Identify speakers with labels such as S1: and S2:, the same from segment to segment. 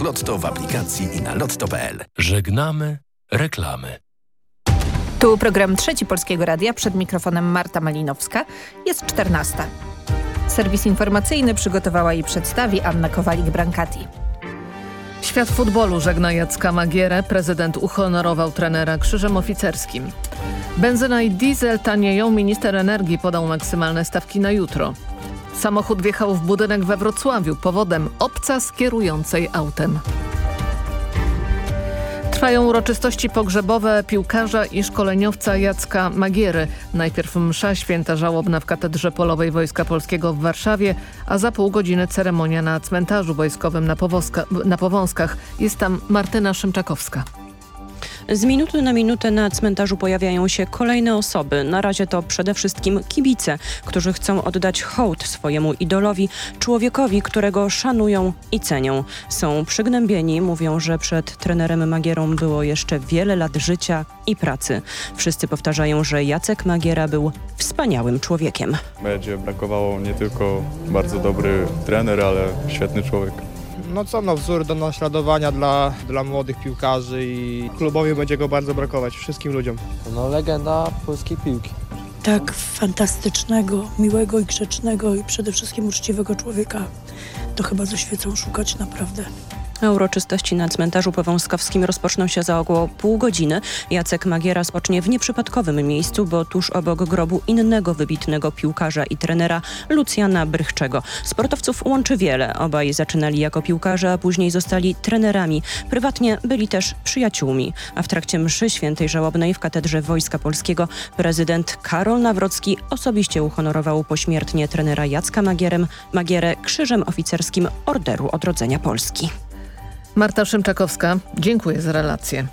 S1: Lotto w aplikacji i na lotto.pl.
S2: Żegnamy reklamy.
S3: Tu program Trzeci Polskiego Radia. Przed mikrofonem Marta Malinowska. Jest 14. Serwis informacyjny przygotowała i przedstawi Anna Kowalik-Brankati.
S4: Świat futbolu żegna Jacka Magierę. Prezydent uhonorował trenera krzyżem oficerskim. Benzyna i diesel tanieją. Minister energii podał maksymalne stawki na jutro. Samochód wjechał w budynek we Wrocławiu. Powodem obca z kierującej autem. Trwają uroczystości pogrzebowe piłkarza i szkoleniowca Jacka Magiery. Najpierw msza święta żałobna w Katedrze Polowej Wojska Polskiego w Warszawie, a za pół godziny ceremonia na cmentarzu wojskowym na, na Powązkach. Jest tam Martyna Szymczakowska.
S5: Z minuty na minutę na cmentarzu pojawiają się kolejne osoby. Na razie to przede wszystkim kibice, którzy chcą oddać hołd swojemu idolowi, człowiekowi, którego szanują i cenią. Są przygnębieni, mówią, że przed trenerem Magierą było jeszcze wiele lat życia i pracy. Wszyscy powtarzają, że Jacek Magiera był wspaniałym człowiekiem.
S6: Będzie brakowało nie tylko bardzo dobry trener, ale świetny człowiek
S7: no co, no wzór do naśladowania dla, dla młodych piłkarzy i klubowi będzie go bardzo brakować, wszystkim ludziom.
S8: No legenda polskiej piłki.
S9: Tak fantastycznego, miłego i grzecznego i przede wszystkim uczciwego człowieka to chyba ze świecą szukać naprawdę.
S5: Uroczystości na cmentarzu powązkowskim rozpoczną się za około pół godziny. Jacek Magiera spocznie w nieprzypadkowym miejscu, bo tuż obok grobu innego wybitnego piłkarza i trenera Lucjana Brychczego. Sportowców łączy wiele. Obaj zaczynali jako piłkarze, a później zostali trenerami. Prywatnie byli też przyjaciółmi. A w trakcie mszy świętej żałobnej w katedrze Wojska Polskiego prezydent Karol Nawrocki osobiście uhonorował pośmiertnie trenera Jacka Magierem, Magierę krzyżem oficerskim Orderu Odrodzenia Polski.
S4: Marta Szymczakowska, dziękuję za relację.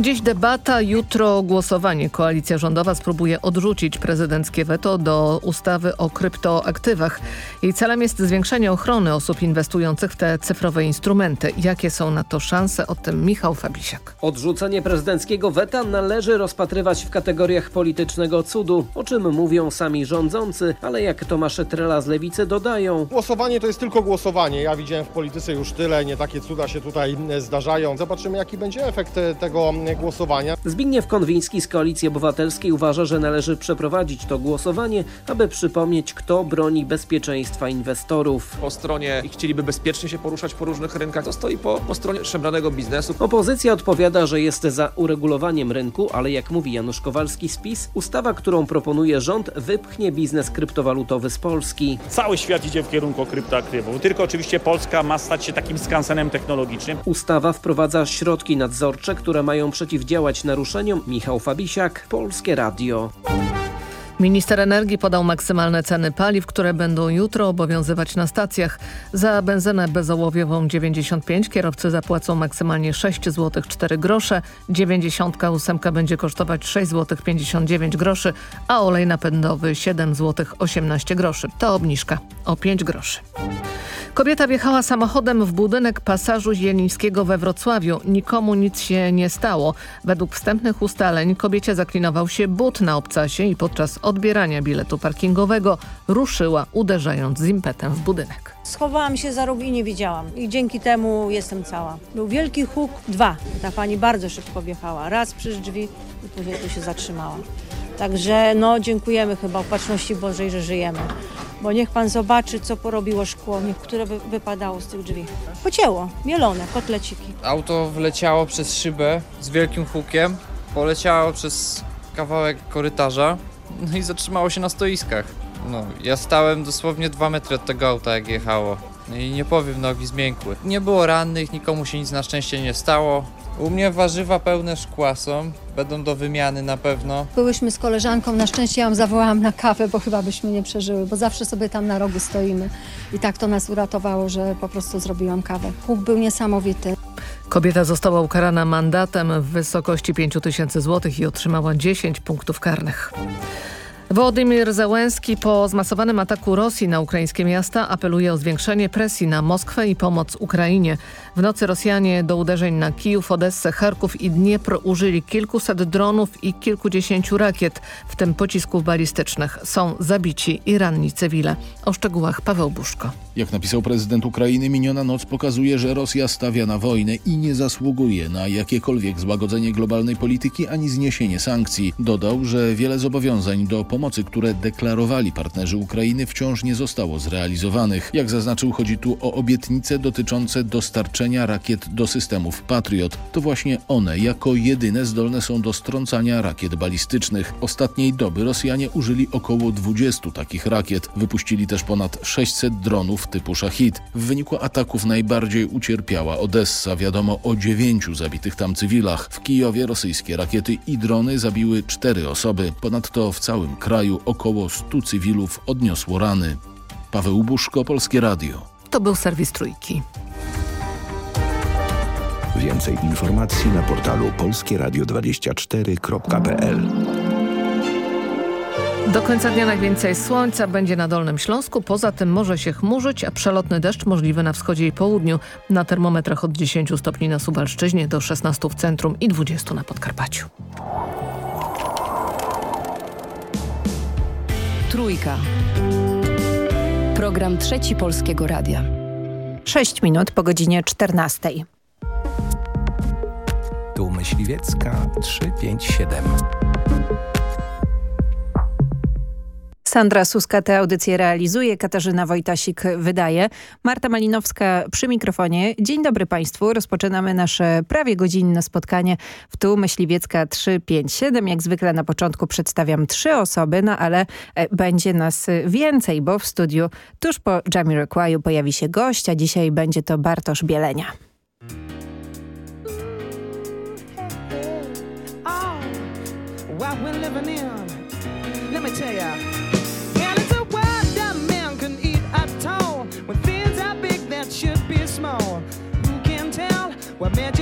S4: Dziś debata, jutro głosowanie. Koalicja rządowa spróbuje odrzucić prezydenckie weto do ustawy o kryptoaktywach. Jej celem jest zwiększenie ochrony osób inwestujących w te cyfrowe instrumenty. Jakie są na to szanse? O tym Michał Fabisiak.
S10: Odrzucenie prezydenckiego weta należy rozpatrywać w kategoriach politycznego cudu, o czym mówią sami rządzący, ale jak Tomasz Trela z Lewicy dodają.
S11: Głosowanie to jest tylko głosowanie. Ja widziałem w polityce już tyle, nie takie cuda się tutaj zdarzają. Zobaczymy jaki będzie efekt tego głosowania.
S10: Zbigniew Konwiński z Koalicji Obywatelskiej uważa, że należy przeprowadzić to głosowanie, aby przypomnieć, kto broni bezpieczeństwa inwestorów.
S12: Po stronie i chcieliby bezpiecznie się poruszać po różnych rynkach, to stoi po, po stronie szemranego biznesu.
S10: Opozycja odpowiada, że jest za uregulowaniem rynku, ale jak mówi Janusz Kowalski z PiS, ustawa, którą proponuje rząd, wypchnie biznes kryptowalutowy z Polski.
S13: Cały świat idzie w kierunku kryptoaktywów, tylko oczywiście Polska ma stać się takim skansenem technologicznym.
S10: Ustawa wprowadza środki nadzorcze, które mają przeciwdziałać naruszeniom. Michał Fabisiak, Polskie Radio.
S4: Minister energii podał maksymalne ceny paliw, które będą jutro obowiązywać na stacjach. Za benzynę bezołowiową 95 kierowcy zapłacą maksymalnie 6 zł 4 grosze, 98 będzie kosztować 6 zł 59 groszy, a olej napędowy 7 zł 18 groszy. To obniżka o 5 groszy. Kobieta wjechała samochodem w budynek pasażu Zielińskiego we Wrocławiu. Nikomu nic się nie stało. Według wstępnych ustaleń kobiecie zaklinował się but na obcasie i podczas odbierania biletu parkingowego ruszyła, uderzając z impetem w budynek.
S14: Schowałam się za róg i nie widziałam. I dzięki temu jestem cała. Był wielki huk, dwa. Ta pani bardzo szybko wjechała. Raz przez drzwi i później tu się zatrzymała. Także no dziękujemy chyba opatrzności Bożej, że żyjemy. Bo niech pan zobaczy, co porobiło szkło, które wy wypadało z tych drzwi. Pocięło, mielone, kotleciki.
S8: Auto wleciało przez szybę z wielkim hukiem, poleciało przez kawałek korytarza, no i zatrzymało się na stoiskach. No, ja stałem dosłownie dwa metry od tego auta, jak jechało. No i nie powiem, nogi zmiękły. Nie było rannych, nikomu się nic na szczęście nie stało. U mnie warzywa pełne szkła są, będą do wymiany na pewno.
S15: Byłyśmy z koleżanką, na szczęście ją zawołałam na kawę, bo chyba byśmy nie przeżyły, bo zawsze sobie tam na rogu stoimy. I tak to nas uratowało, że po prostu zrobiłam kawę. Huk był niesamowity.
S4: Kobieta została ukarana mandatem w wysokości 5 tysięcy złotych i otrzymała 10 punktów karnych. Wołodymyr Załęski po zmasowanym ataku Rosji na ukraińskie miasta apeluje o zwiększenie presji na Moskwę i pomoc Ukrainie. W nocy Rosjanie do uderzeń na Kijów, Odessę, Charków i Dniepr użyli kilkuset dronów i kilkudziesięciu rakiet, w tym pocisków balistycznych. Są zabici i ranni cywile. O szczegółach Paweł Buszko.
S16: Jak napisał prezydent Ukrainy, miniona noc pokazuje, że Rosja stawia na wojnę i nie zasługuje na jakiekolwiek złagodzenie globalnej polityki ani zniesienie sankcji. Dodał, że wiele zobowiązań do pomocy, które deklarowali partnerzy Ukrainy wciąż nie zostało zrealizowanych. Jak zaznaczył, chodzi tu o obietnice dotyczące dostarczenia rakiet do systemów Patriot. To właśnie one jako jedyne zdolne są do strącania rakiet balistycznych. Ostatniej doby Rosjanie użyli około 20 takich rakiet. Wypuścili też ponad 600 dronów typu Shahid. W wyniku ataków najbardziej ucierpiała Odessa. Wiadomo o dziewięciu zabitych tam cywilach. W Kijowie rosyjskie rakiety i drony zabiły cztery osoby. Ponadto w całym kraju około 100 cywilów odniosło rany. Paweł Buszko, Polskie Radio.
S4: To był serwis Trójki.
S1: Więcej informacji na portalu polskieradio24.pl
S4: Do końca dnia najwięcej słońca będzie na Dolnym Śląsku, poza tym może się chmurzyć, a przelotny deszcz możliwy na wschodzie i południu. Na termometrach od 10 stopni na Suwalszczyźnie do 16 w centrum i 20 na Podkarpaciu.
S17: Trójka. Program Trzeci Polskiego Radia.
S3: 6 minut po godzinie 14.
S1: Tu Myśliwiecka 357.
S3: Sandra Suska tę audycję realizuje, Katarzyna Wojtasik wydaje, Marta Malinowska przy mikrofonie. Dzień dobry Państwu. Rozpoczynamy nasze prawie godzinne spotkanie w Tu Myśliwiecka 357. Jak zwykle na początku przedstawiam trzy osoby, no ale e, będzie nas więcej, bo w studiu tuż po Jamiroquai'u pojawi się gość, a dzisiaj będzie to Bartosz Bielenia.
S18: what we're living in. Let me tell ya. Tell what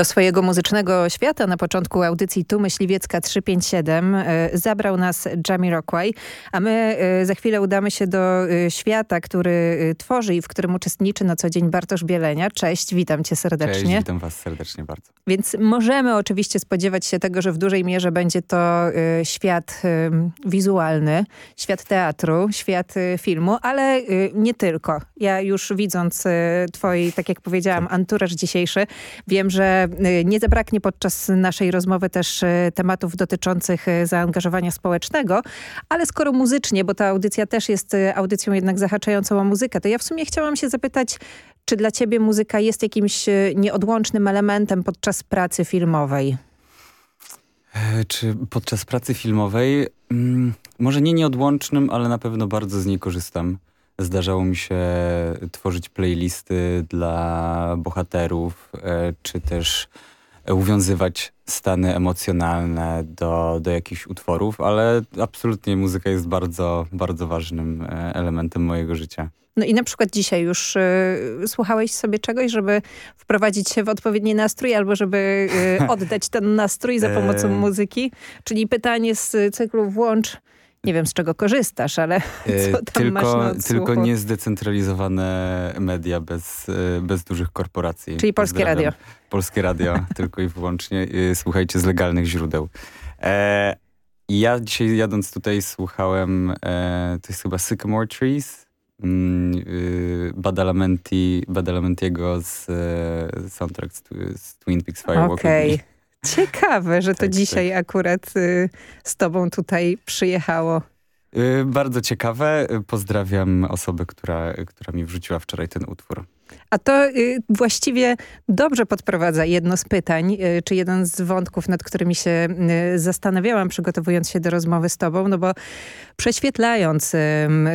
S18: Do
S3: swojego muzycznego świata na początku audycji Tu Myśliwiecka 357 e, zabrał nas Jamiroquai, a my e, za chwilę udamy się do e, świata, który tworzy i w którym uczestniczy na co dzień Bartosz Bielenia. Cześć, witam cię serdecznie.
S19: Cześć, witam was serdecznie bardzo.
S3: Więc możemy oczywiście spodziewać się tego, że w dużej mierze będzie to świat wizualny, świat teatru, świat filmu, ale nie tylko. Ja już widząc twój, tak jak powiedziałam, anturaż dzisiejszy, wiem, że nie zabraknie podczas naszej rozmowy też y, tematów dotyczących y, zaangażowania społecznego, ale skoro muzycznie, bo ta audycja też jest audycją jednak zahaczającą o muzykę, to ja w sumie chciałam się zapytać, czy dla ciebie muzyka jest jakimś nieodłącznym elementem podczas pracy filmowej?
S19: E, czy podczas pracy filmowej? Mm, może nie nieodłącznym, ale na pewno bardzo z niej korzystam. Zdarzało mi się tworzyć playlisty dla bohaterów, e, czy też uwiązywać stany emocjonalne do, do jakichś utworów, ale absolutnie muzyka jest bardzo, bardzo ważnym e, elementem mojego życia.
S3: No i na przykład dzisiaj już y, słuchałeś sobie czegoś, żeby wprowadzić się w odpowiedni nastrój albo żeby y, oddać ten nastrój za pomocą muzyki? Czyli pytanie z cyklu włącz nie wiem z czego korzystasz, ale e, co tam
S19: tylko,
S3: masz na
S19: Tylko nie zdecentralizowane media bez, e, bez dużych korporacji.
S3: Czyli Polskie Radio.
S19: Polskie Radio, tylko i wyłącznie. E, słuchajcie z legalnych źródeł. E, ja dzisiaj jadąc tutaj słuchałem, e, to jest chyba Sycamore Trees, mm, y, Badalamenti, Badalamentiego z soundtrack z, z Twin Peaks Firewalk.
S3: Okej. Okay. Ciekawe, że to tak, dzisiaj tak. akurat y, z tobą tutaj przyjechało.
S19: Y, bardzo ciekawe. Pozdrawiam osobę, która, która mi wrzuciła wczoraj ten utwór.
S3: A to y, właściwie dobrze podprowadza jedno z pytań, y, czy jeden z wątków, nad którymi się y, zastanawiałam, przygotowując się do rozmowy z tobą, no bo prześwietlając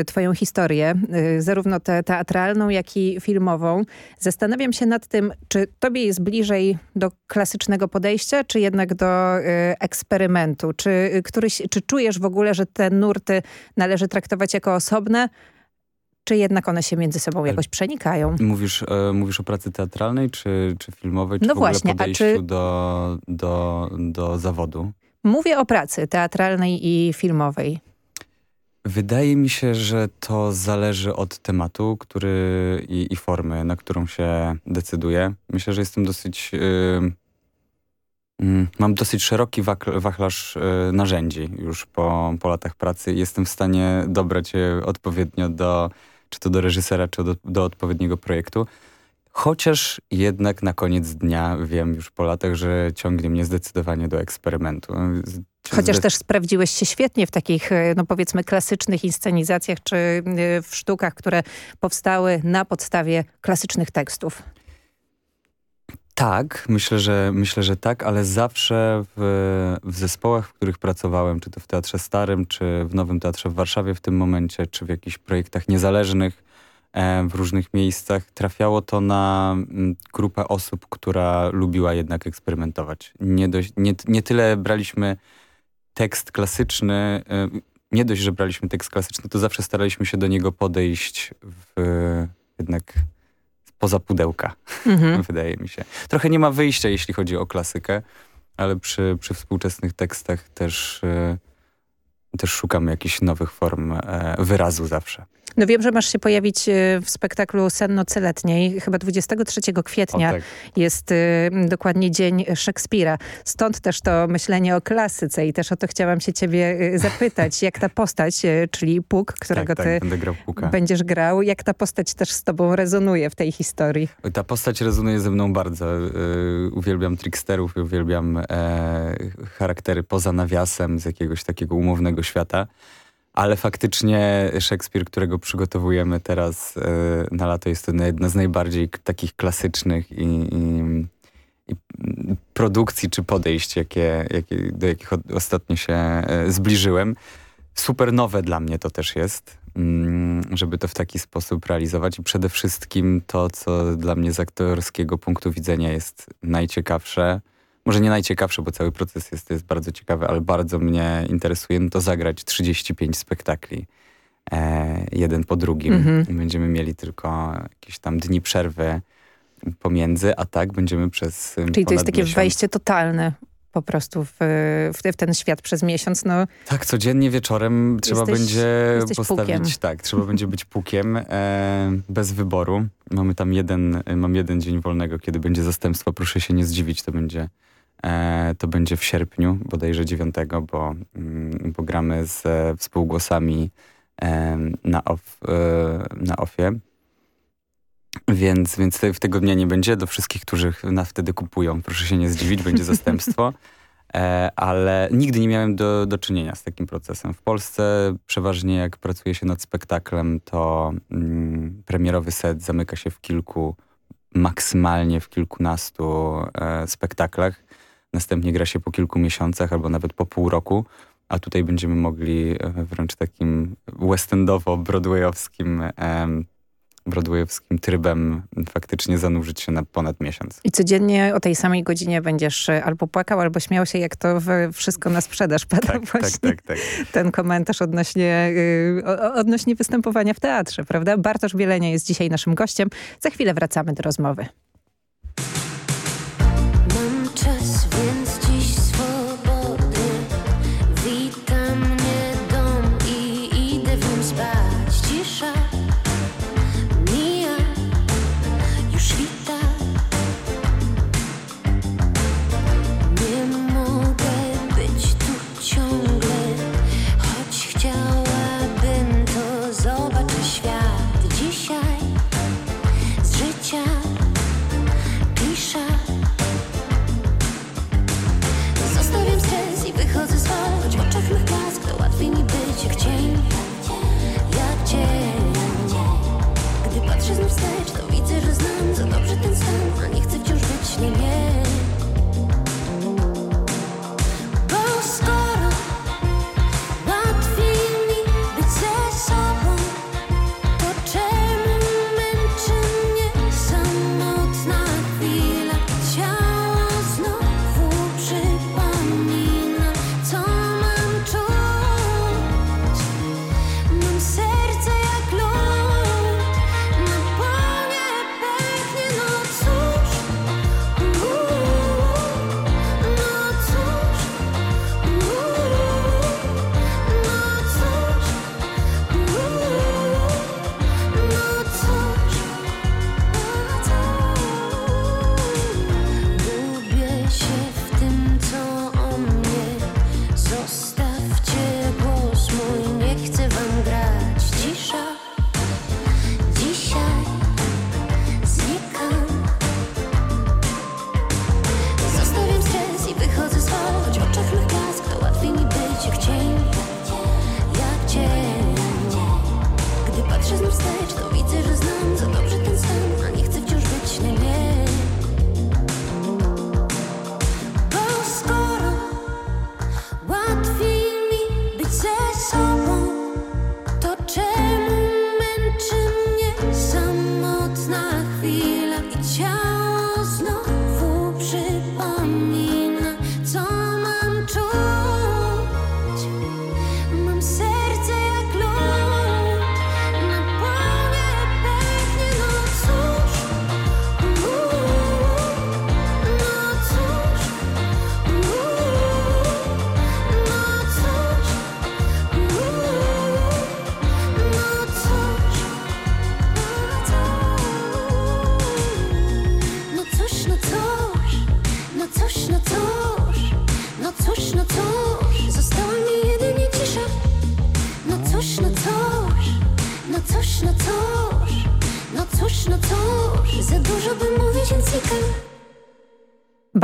S3: twoją historię, zarówno tę teatralną, jak i filmową, zastanawiam się nad tym, czy tobie jest bliżej do klasycznego podejścia, czy jednak do eksperymentu? Czy, któryś, czy czujesz w ogóle, że te nurty należy traktować jako osobne, czy jednak one się między sobą jakoś przenikają?
S19: Mówisz, e, mówisz o pracy teatralnej, czy, czy filmowej, czy
S3: no
S19: w
S3: właśnie,
S19: ogóle podejściu czy... do, do, do zawodu?
S3: Mówię o pracy teatralnej i filmowej.
S19: Wydaje mi się, że to zależy od tematu który i, i formy, na którą się decyduje. Myślę, że jestem dosyć... Yy, yy, mam dosyć szeroki wachlarz yy, narzędzi już po, po latach pracy. Jestem w stanie dobrać je odpowiednio do czy to do reżysera, czy do, do odpowiedniego projektu. Chociaż jednak na koniec dnia wiem już po latach, że ciągnie mnie zdecydowanie do eksperymentu.
S3: Chociaż też sprawdziłeś się świetnie w takich, e, no powiedzmy, klasycznych inscenizacjach, czy e, w sztukach, które powstały na podstawie klasycznych tekstów.
S19: Tak, myślę, że myślę, że tak, ale zawsze w, w zespołach, w których pracowałem, czy to w Teatrze Starym, czy w Nowym Teatrze w Warszawie w tym momencie, czy w jakichś projektach niezależnych e, w różnych miejscach, trafiało to na mm, grupę osób, która lubiła jednak eksperymentować. Nie, dość, nie, nie tyle braliśmy tekst klasyczny, e, nie dość, że braliśmy tekst klasyczny, to zawsze staraliśmy się do niego podejść w jednak poza pudełka, mhm. wydaje mi się. Trochę nie ma wyjścia, jeśli chodzi o klasykę, ale przy, przy współczesnych tekstach też, yy, też szukam jakichś nowych form yy, wyrazu zawsze.
S3: No wiem, że masz się pojawić e, w spektaklu Sen Nocy Letniej. Chyba 23 kwietnia o, tak. jest y, dokładnie Dzień Szekspira. Stąd też to myślenie o klasyce i też o to chciałam się ciebie y, zapytać. Jak ta postać, czyli Puk, którego
S19: tak, tak, ty grał
S3: będziesz grał, jak ta postać też z tobą rezonuje w tej historii?
S19: Ta postać rezonuje ze mną bardzo. uwielbiam tricksterów, uwielbiam e, charaktery poza nawiasem z jakiegoś takiego umownego świata ale faktycznie Szekspir, którego przygotowujemy teraz e, na lato, jest to jedna z najbardziej takich klasycznych i, i, i produkcji czy podejść, jakie, jakie, do jakich ostatnio się e, zbliżyłem. Super nowe dla mnie to też jest, mm, żeby to w taki sposób realizować i przede wszystkim to, co dla mnie z aktorskiego punktu widzenia jest najciekawsze, może nie najciekawsze, bo cały proces jest, jest bardzo ciekawy, ale bardzo mnie interesuje, no to zagrać 35 spektakli. E, jeden po drugim. -hmm. Będziemy mieli tylko jakieś tam dni przerwy pomiędzy, a tak będziemy przez
S20: Czyli to jest takie
S19: miesiąc.
S20: wejście totalne po prostu w, w, ten świat przez miesiąc. No,
S19: Tak, codziennie wieczorem trzeba
S20: Jesteś-
S19: będzie
S20: jesteś
S19: postawić,
S20: pukiem.
S19: tak, trzeba będzie być pukiem e, bez wyboru. Mamy tam jeden, mam jeden dzień wolnego, kiedy będzie zastępstwo. Proszę się nie zdziwić, to będzie, to będzie w sierpniu, bodajże 9, bo, mm, bo gramy z e, współgłosami e, na, off, e, na offie. Więc, więc w tego dnia nie będzie. Do wszystkich, którzy nas wtedy kupują, proszę się nie zdziwić, będzie zastępstwo. E, ale nigdy nie miałem do, do czynienia z takim procesem. W Polsce przeważnie jak pracuje się nad spektaklem, to mm, premierowy set zamyka się w kilku, maksymalnie w kilkunastu e, spektaklach. Następnie gra się po kilku miesiącach albo nawet po pół roku, a tutaj będziemy mogli e, wręcz takim westendowo-broadwayowskim em, broadwayowskim trybem faktycznie zanurzyć się na ponad miesiąc.
S20: I codziennie o tej samej godzinie będziesz e, albo płakał, albo śmiał się, jak to wszystko na sprzedaż pada
S19: Tak, tak,
S20: właśnie
S19: tak, tak.
S20: ten komentarz odnośnie, o- odnośnie występowania w teatrze, prawda? Bartosz Bielenia jest dzisiaj naszym gościem. Za chwilę wracamy do rozmowy.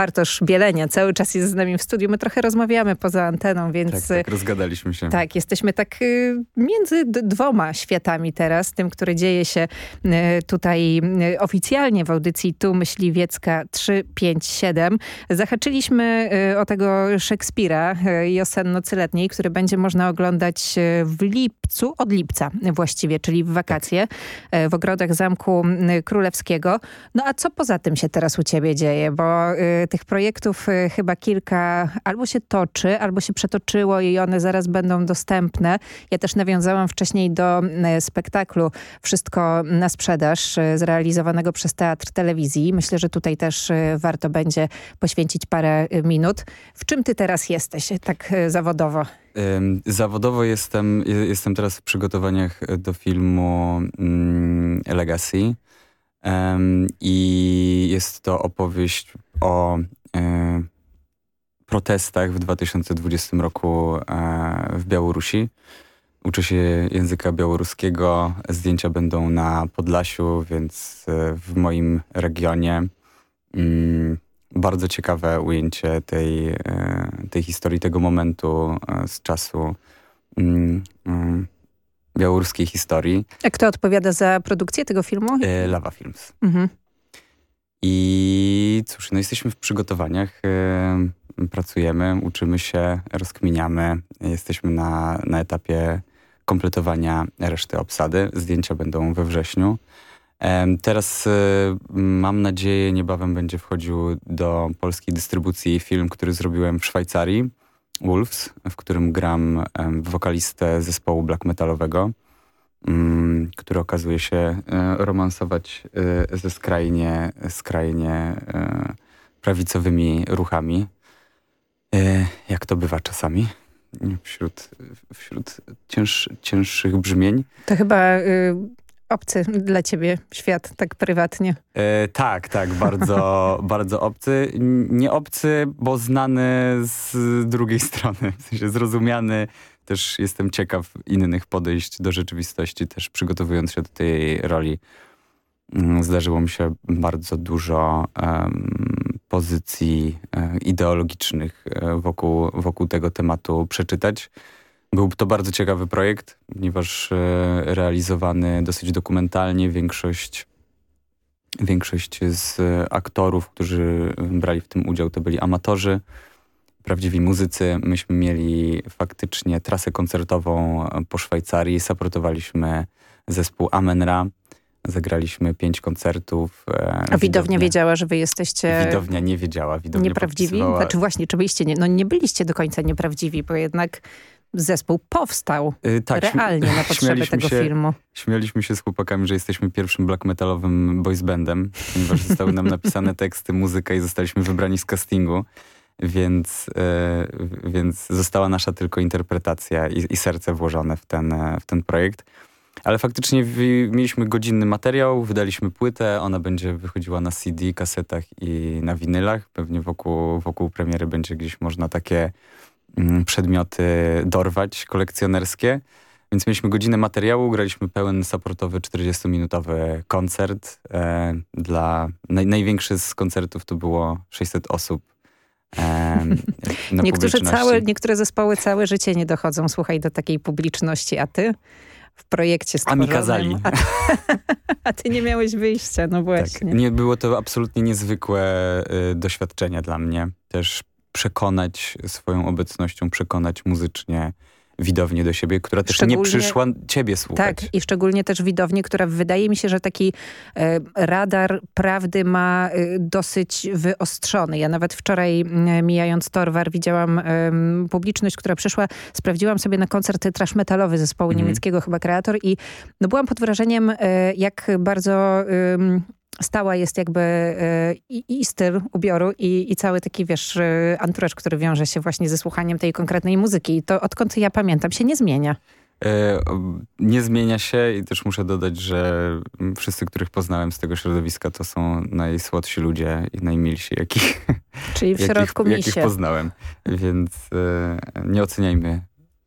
S20: Bartosz Bielenia cały czas jest z nami w studiu. My trochę rozmawiamy poza anteną, więc...
S19: Tak, tak, rozgadaliśmy się.
S20: Tak, jesteśmy tak y, między dwoma światami teraz. Tym, który dzieje się y, tutaj y, oficjalnie w audycji Tu Myśliwiecka 357. Zahaczyliśmy o tego Szekspira y, Josennocy Letniej, który będzie można oglądać w lipcu, od lipca właściwie, czyli w wakacje w ogrodach Zamku Królewskiego. No a co poza tym się teraz u ciebie dzieje? Bo
S3: tych projektów e, chyba kilka albo się toczy, albo się przetoczyło i one zaraz będą dostępne. Ja też nawiązałam wcześniej do e, spektaklu Wszystko na sprzedaż, zrealizowanego przez Teatr Telewizji. Myślę, że tutaj też warto będzie poświęcić parę minut. W czym ty teraz jesteś tak zawodowo?
S19: Zawodowo jestem, jestem teraz w przygotowaniach do filmu mm, Legacy. I jest to opowieść o e, protestach w 2020 roku e, w Białorusi. Uczę się języka białoruskiego. Zdjęcia będą na Podlasiu, więc e, w moim regionie. Mm, bardzo ciekawe ujęcie tej, tej historii, tego momentu z czasu mm, mm, białoruskiej historii.
S3: A kto odpowiada za produkcję tego filmu?
S19: E, Lava Films. Mhm. I cóż, no jesteśmy w przygotowaniach, pracujemy, uczymy się, rozkminiamy. Jesteśmy na, na etapie kompletowania reszty obsady. Zdjęcia będą we wrześniu. Teraz e, mam nadzieję, niebawem będzie wchodził do polskiej dystrybucji film, który zrobiłem w Szwajcarii Wolves, w którym gram wokalistę zespołu black metalowego, który okazuje się e, romansować e, ze skrajnie, skrajnie e, prawicowymi ruchami, jak to bywa czasami wśród, wśród cięż, cięższych brzmień.
S3: To chyba y, obcy dla ciebie świat, tak prywatnie.
S19: E, tak, tak, bardzo, bardzo obcy. Nie obcy, bo znany z drugiej strony, w sensie zrozumiany. Też jestem ciekaw innych podejść do rzeczywistości, też przygotowując się do tej roli. Mm, zdarzyło mi się bardzo dużo um, pozycji um, ideologicznych e, wokół, wokół tego tematu przeczytać. Był to bardzo ciekawy projekt, ponieważ e, realizowany dosyć dokumentalnie. Większość, większość z aktorów, którzy brali w tym udział, to byli amatorzy, prawdziwi muzycy. Myśmy mieli faktycznie trasę koncertową po Szwajcarii. Supportowaliśmy zespół Amenra. Zagraliśmy pięć koncertów.
S3: E, A widownia, widownia wiedziała, że wy jesteście...
S19: Widownia nie wiedziała. Widownia
S3: nieprawdziwi? Znaczy właśnie, czy byliście... Nie, no nie byliście do końca nieprawdziwi, bo jednak zespół powstał yy, tak, realnie na potrzeby tego
S19: się,
S3: filmu.
S19: Śmialiśmy się z chłopakami, że jesteśmy pierwszym black metalowym boys bandem, ponieważ zostały nam napisane teksty, muzyka i zostaliśmy wybrani z castingu. Więc, yy, więc została nasza tylko interpretacja i, i, serce włożone w ten, w ten projekt. Ale faktycznie mieliśmy godzinny materiał, wydaliśmy płytę, ona będzie wychodziła na CD, kasetach i na winylach. Pewnie wokół, wokół premiery będzie gdzieś można takie Mm, przedmioty dorwać kolekcjonerskie. Więc mieliśmy godzinę materiału, graliśmy pełen supportowy 40-minutowy koncert. E, dla naj, Największy z koncertów to było 600 osób. E,
S3: Niektórzy całe, niektóre zespoły całe życie nie dochodzą, słuchaj, do takiej publiczności, a ty? w projekcie stworzonym.
S19: A mi kazali.
S3: A ty, a ty nie miałeś wyjścia, no właśnie.
S19: Tak. Nie, było to absolutnie niezwykłe y, doświadczenie dla mnie. Też przekonać swoją obecnością, przekonać muzycznie widownię do siebie, która też nie przyszła ciebie słuchać.
S3: Tak, i szczególnie też widownię, która wydaje mi się, że taki e, radar prawdy ma e, dosyć wyostrzony. Ja nawet wczoraj e, mijając Torwar widziałam e, publiczność, która przyszła, sprawdziłam sobie na koncert trash metalowy zespołu mm. niemieckiego chyba Kreator i no, byłam pod wrażeniem, e, jak bardzo stała jest jakby e, i, i styl ubioru i, i, cały taki, wiesz, e, anturaż, który wiąże się właśnie ze słuchaniem tej konkretnej muzyki. I to odkąd ja pamiętam się nie zmienia. E,
S19: nie zmienia się i też muszę dodać, że wszyscy, których poznałem z tego środowiska, to są najsłodsi ludzie i najmilsi, jakich,
S3: Czyli w środku
S19: jakich, jakich poznałem. Więc nie oceniajmy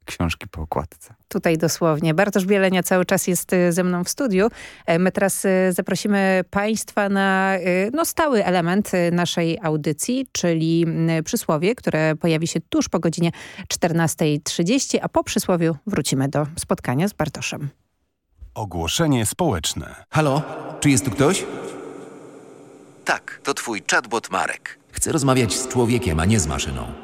S19: książki po okładce.
S3: Tutaj dosłownie. Bartosz Bielenia cały czas jest y, ze mną w studiu. E, my teraz y, zaprosimy Państwa na y, no, stały element naszej audycji, czyli przysłowie, które pojawi się tuż po godzinie 14.30, a po przysłowiu wrócimy do spotkania z Bartoszem.
S21: Ogłoszenie społeczne.
S22: Halo? Czy jest tu ktoś?
S23: Tak, to twój chatbot Marek.
S22: Chcę rozmawiać z człowiekiem, a nie z maszyną.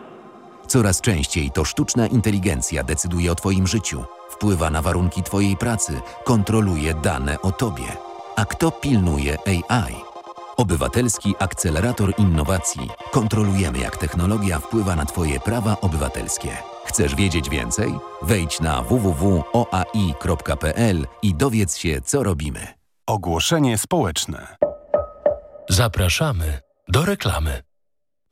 S22: Coraz częściej to sztuczna inteligencja decyduje o Twoim życiu, wpływa na warunki Twojej pracy, kontroluje dane o Tobie. A kto pilnuje AI? Obywatelski Akcelerator Innowacji. Kontrolujemy, jak technologia wpływa na Twoje prawa obywatelskie. Chcesz wiedzieć więcej? Wejdź na www.oai.pl i dowiedz się, co robimy.
S21: Ogłoszenie społeczne.
S24: Zapraszamy do reklamy.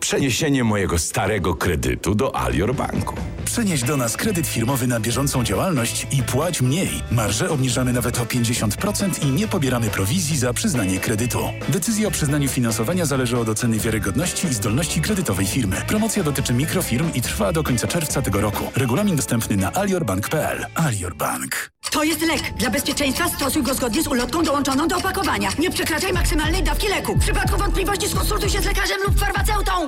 S25: przeniesienie mojego starego kredytu do Alior Banku.
S26: Przenieś do nas kredyt firmowy na bieżącą działalność i płać mniej. Marże obniżamy nawet o 50% i nie pobieramy prowizji za przyznanie kredytu. Decyzja o przyznaniu finansowania zależy od oceny wiarygodności i zdolności kredytowej firmy. Promocja dotyczy mikrofirm i trwa do końca czerwca tego roku. Regulamin dostępny na aliorbank.pl. Alior Bank.
S27: To jest lek. Dla bezpieczeństwa stosuj go zgodnie z ulotką dołączoną do opakowania. Nie przekraczaj maksymalnej dawki leku. W przypadku wątpliwości skonsultuj się z lekarzem lub farmaceutą.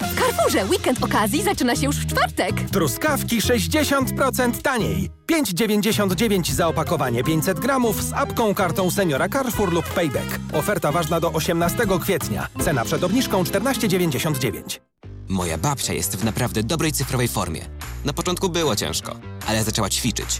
S28: W Carrefourze weekend okazji zaczyna się już w czwartek.
S29: Truskawki 60% taniej. 5,99 za opakowanie 500 gramów z apką, kartą seniora Carrefour lub Payback. Oferta ważna do 18 kwietnia. Cena przed obniżką 14,99.
S30: Moja babcia jest w naprawdę dobrej cyfrowej formie. Na początku było ciężko, ale zaczęła ćwiczyć.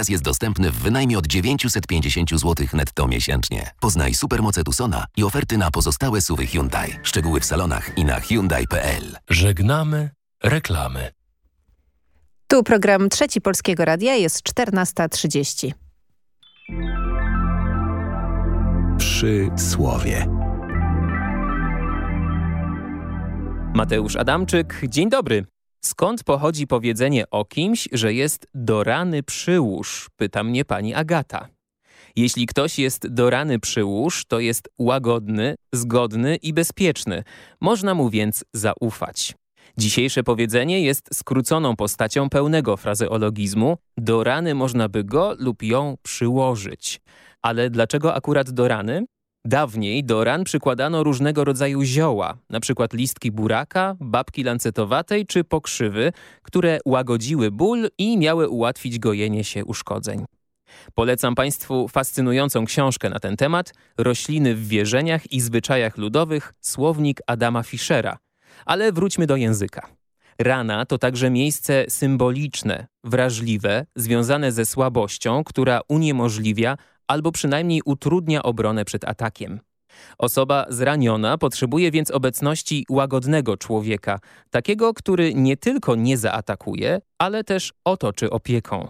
S22: jest dostępny w wynajmie od 950 zł netto miesięcznie. Poznaj supermoce Tucsona i oferty na pozostałe suwy Hyundai. Szczegóły w salonach i na Hyundai.pl.
S24: Żegnamy reklamy.
S3: Tu program Trzeci Polskiego Radia jest 14.30.
S1: Przy słowie.
S31: Mateusz Adamczyk, dzień dobry. Skąd pochodzi powiedzenie o kimś, że jest do rany przyłóż? Pyta mnie pani Agata. Jeśli ktoś jest do rany przyłóż, to jest łagodny, zgodny i bezpieczny. Można mu więc zaufać. Dzisiejsze powiedzenie jest skróconą postacią pełnego frazeologizmu. Do rany można by go lub ją przyłożyć. Ale dlaczego akurat do rany? Dawniej do ran przykładano różnego rodzaju zioła, np. listki buraka, babki lancetowatej czy pokrzywy, które łagodziły ból i miały ułatwić gojenie się uszkodzeń. Polecam Państwu fascynującą książkę na ten temat Rośliny w wierzeniach i zwyczajach ludowych, słownik Adama Fischera. Ale wróćmy do języka. Rana to także miejsce symboliczne, wrażliwe, związane ze słabością, która uniemożliwia albo przynajmniej utrudnia obronę przed atakiem. Osoba zraniona potrzebuje więc obecności łagodnego człowieka, takiego, który nie tylko nie zaatakuje, ale też otoczy opieką.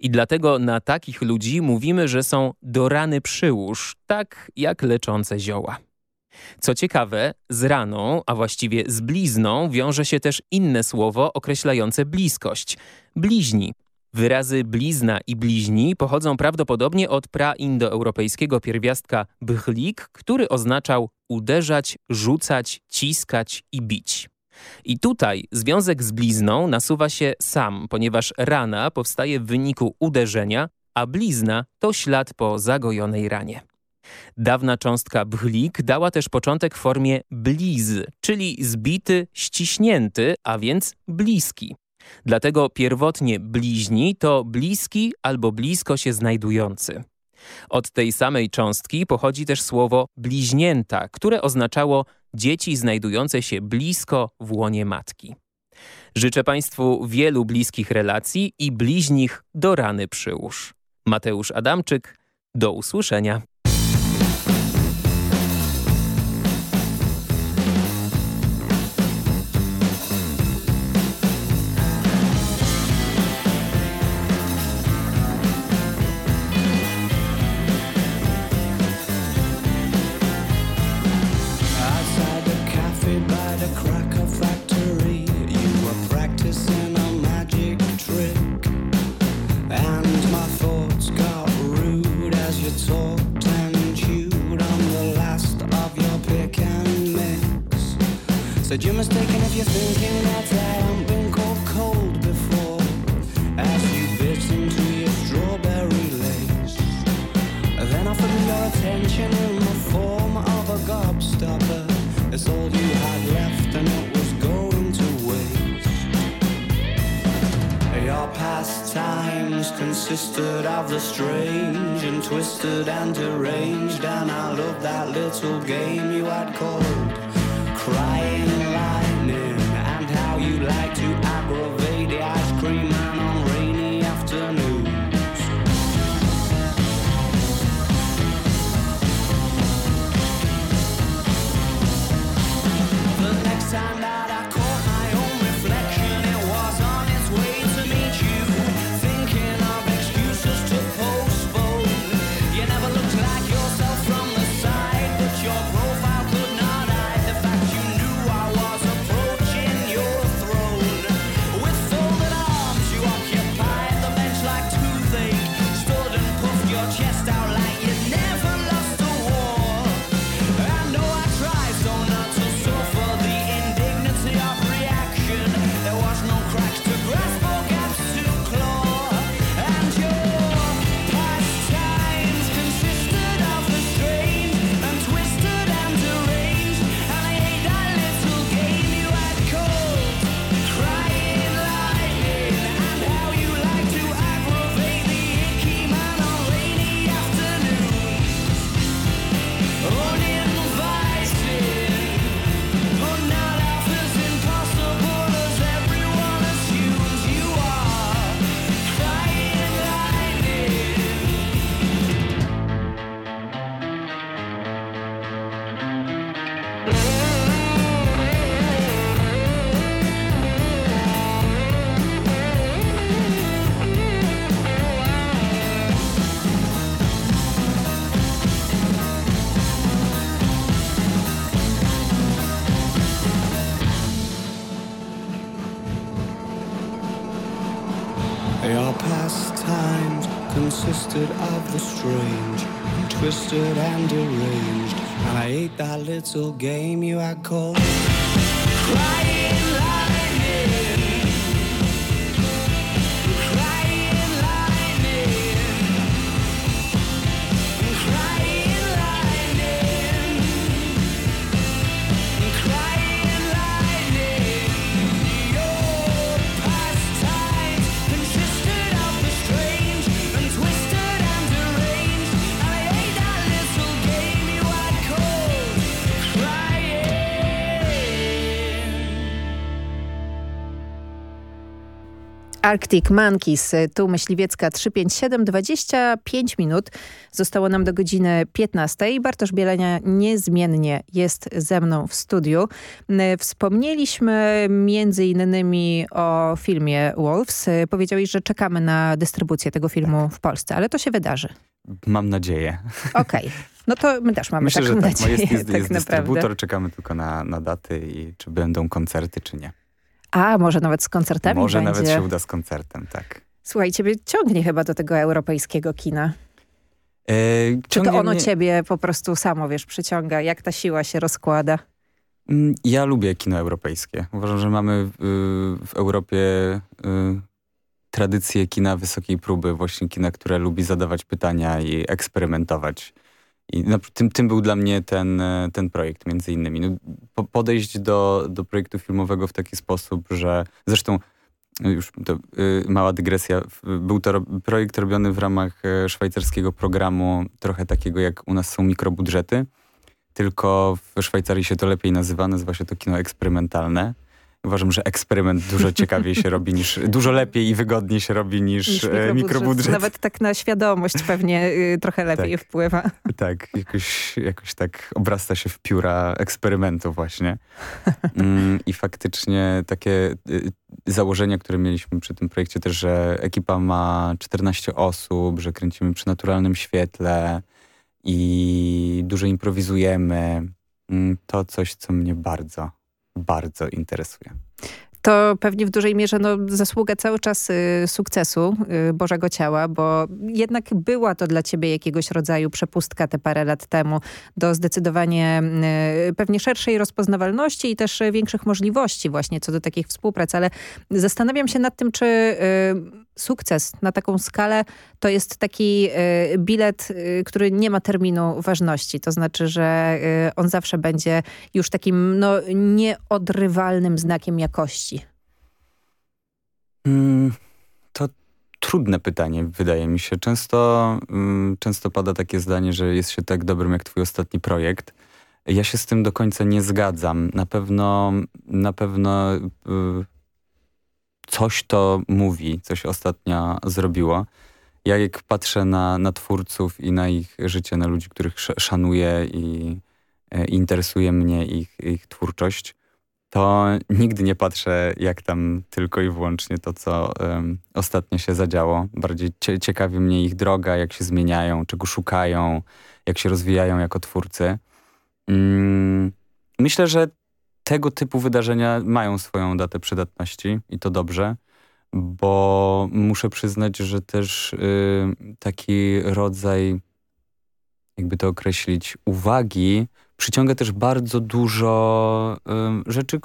S31: I dlatego na takich ludzi mówimy, że są do rany przyłóż, tak jak leczące zioła. Co ciekawe, z raną, a właściwie z blizną wiąże się też inne słowo określające bliskość – bliźni. Wyrazy blizna i bliźni pochodzą prawdopodobnie od praindoeuropejskiego pierwiastka bchlik, który oznaczał uderzać, rzucać, ciskać i bić. I tutaj związek z blizną nasuwa się sam, ponieważ rana powstaje w wyniku uderzenia, a blizna to ślad po zagojonej ranie. Dawna cząstka bchlik dała też początek formie bliz, czyli zbity, ściśnięty, a więc bliski. Dlatego pierwotnie bliźni to bliski albo blisko się znajdujący.
S32: Od tej samej cząstki pochodzi też słowo bliźnięta, które oznaczało dzieci znajdujące się blisko w łonie matki. Życzę Państwu wielu bliskich relacji i bliźnich do rany przyłóż. Mateusz Adamczyk, do usłyszenia.
S33: Little game you had called
S3: Arctic Monkeys, tu Myśliwiecka 357, 25 minut. Zostało nam do godziny 15. Bartosz Bielenia niezmiennie jest ze mną w studiu. N- Wspomnieliśmy między innymi o filmie Wolves. Powiedziałeś, że czekamy na dystrybucję tego filmu w Polsce, ale to się wydarzy.
S19: Mam nadzieję.
S3: Okej, no to my też mamy
S19: Myślę,
S3: taką
S19: że tak.
S3: nadzieję,
S19: jest jest,
S3: tak
S19: jest
S3: naprawdę.
S19: dystrybutor, czekamy tylko na, na daty i czy będą koncerty, czy nie.
S3: A, może nawet z koncertami
S19: Może
S3: będzie.
S19: nawet się uda z koncertem, tak.
S3: Słuchaj, ciebie ciągnie chyba do tego europejskiego kina.
S19: E,
S3: Czy to ono
S19: mnie-
S3: ciebie po prostu samo, wiesz, przyciąga? Jak ta siła się rozkłada?
S19: Mm, Ja lubię kino europejskie. Uważam, że mamy y, w Europie y, tradycję kina wysokiej próby, właśnie kina, które lubi zadawać pytania i eksperymentować. I tym, tym był dla mnie ten, e, ten projekt między innymi. No, po, podejść do, do projektu filmowego w taki sposób, że zresztą już to y, mała dygresja. Był to ro projekt robiony w ramach e, szwajcarskiego programu, trochę takiego jak u nas są mikrobudżety, tylko w Szwajcarii się to lepiej nazywa, nazywa się to kino eksperymentalne. Uważam, że eksperyment dużo ciekawiej się robi niż, dużo lepiej i wygodniej się robi niż,
S3: Niż
S19: e, mikrobudżet.
S3: Nawet tak na świadomość pewnie y, trochę lepiej
S19: Tak.
S3: wpływa.
S19: Tak, jakoś, jakoś tak obrasta się w pióra eksperymentu właśnie. Mm, I faktycznie takie y, założenia, które mieliśmy przy tym projekcie też, że ekipa ma 14 osób, że kręcimy przy naturalnym świetle i dużo improwizujemy. Mm, To coś, co mnie bardzo, bardzo interesuje.
S3: To pewnie w dużej mierze no, zasługa cały czas y, sukcesu y, Bożego Ciała, bo jednak była to dla ciebie jakiegoś rodzaju przepustka te parę lat temu do zdecydowanie y, pewnie szerszej rozpoznawalności i też większych możliwości właśnie co do takich współprac, ale zastanawiam się nad tym, czy y, sukces na taką skalę to jest taki y, bilet, y, który nie ma terminu ważności. To znaczy, że on zawsze będzie już takim no, nieodrywalnym znakiem jakości.
S19: Mm, To trudne pytanie, wydaje mi się. Często, mm, często pada takie zdanie, że jest się tak dobrym jak twój ostatni projekt. Ja się z tym do końca nie zgadzam. Na pewno, na pewno y, coś to mówi, coś ostatnio zrobiło. Ja jak patrzę na, na twórców i na ich życie, na ludzi, których sz- szanuję i e, interesuje mnie ich, ich twórczość, to nigdy nie patrzę, jak tam tylko i wyłącznie to, co em, ostatnio się zadziało. Bardziej cie, ciekawi mnie ich droga, jak się zmieniają, czego szukają, jak się rozwijają jako twórcy. Mm, myślę, że tego typu wydarzenia mają swoją datę przydatności i to dobrze, bo muszę przyznać, że też y, taki rodzaj, jakby to określić, uwagi przyciąga też bardzo dużo y, rzeczy,